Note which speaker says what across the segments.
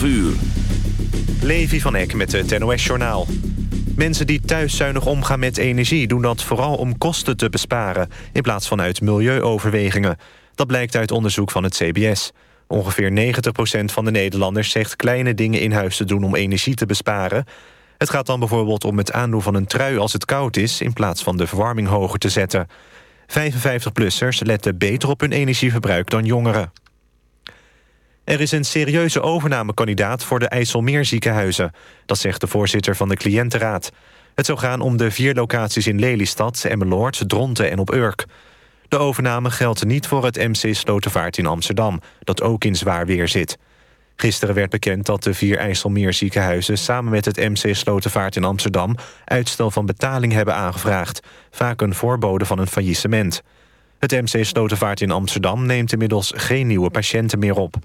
Speaker 1: 12 uur.
Speaker 2: Levi van Eck met het NOS-journaal. Mensen die thuis zuinig omgaan met energie... doen dat vooral om kosten te besparen... in plaats van uit milieuoverwegingen. Dat blijkt uit onderzoek van het CBS. Ongeveer 90% van de Nederlanders zegt kleine dingen in huis te doen... om energie te besparen. Het gaat dan bijvoorbeeld om het aandoen van een trui als het koud is... in plaats van de verwarming hoger te zetten. 55-plussers letten beter op hun energieverbruik dan jongeren. Er is een serieuze overnamekandidaat voor de IJsselmeerziekenhuizen. Dat zegt de voorzitter van de cliëntenraad. Het zou gaan om de vier locaties in Lelystad, Emmeloord, Dronten en op Urk. De overname geldt niet voor het MC Slotervaart in Amsterdam... dat ook in zwaar weer zit. Gisteren werd bekend dat de vier IJsselmeerziekenhuizen... samen met het MC Slotervaart in Amsterdam... uitstel van betaling hebben aangevraagd. Vaak een voorbode van een faillissement. Het MC Slotervaart in Amsterdam neemt inmiddels geen nieuwe patiënten meer op.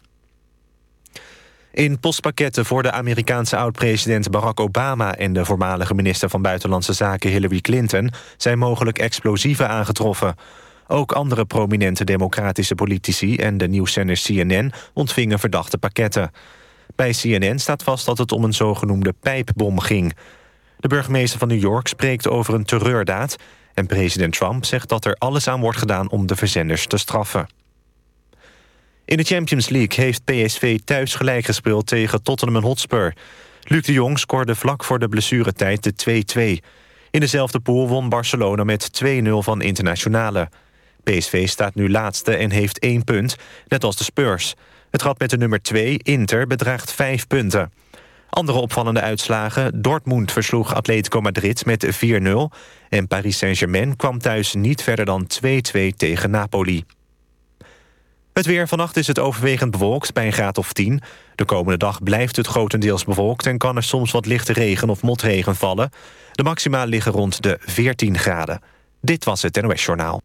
Speaker 2: In postpakketten voor de Amerikaanse oud-president Barack Obama... en de voormalige minister van Buitenlandse Zaken Hillary Clinton... zijn mogelijk explosieven aangetroffen. Ook andere prominente democratische politici en de nieuwszender CNN... ontvingen verdachte pakketten. Bij CNN staat vast dat het om een zogenoemde pijpbom ging. De burgemeester van New York spreekt over een terreurdaad... en president Trump zegt dat er alles aan wordt gedaan om de verzenders te straffen. In de Champions League heeft PSV thuis gelijk gespeeld tegen Tottenham Hotspur. Luc de Jong scoorde vlak voor de blessuretijd de 2-2. In dezelfde pool won Barcelona met 2-0 van Internationale. PSV staat nu laatste en heeft één punt, net als de Spurs. Het gat met de nummer 2, Inter, bedraagt 5 punten. Andere opvallende uitslagen. Dortmund versloeg Atletico Madrid met 4-0... en Paris Saint-Germain kwam thuis niet verder dan 2-2 tegen Napoli. Het weer vannacht is het overwegend bewolkt bij een graad of 10. De komende dag blijft het grotendeels bewolkt... en kan er soms wat lichte regen of motregen vallen. De maxima liggen rond de 14 graden. Dit was het NOS Journaal.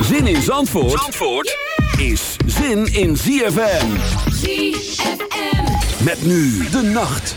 Speaker 1: Zin in Zandvoort, Zandvoort is zin in ZFM.
Speaker 3: ZFM.
Speaker 1: Met nu de nacht.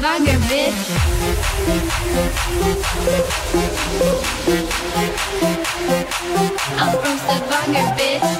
Speaker 4: Stavanger, bitch. I'm from Stavanger, bitch.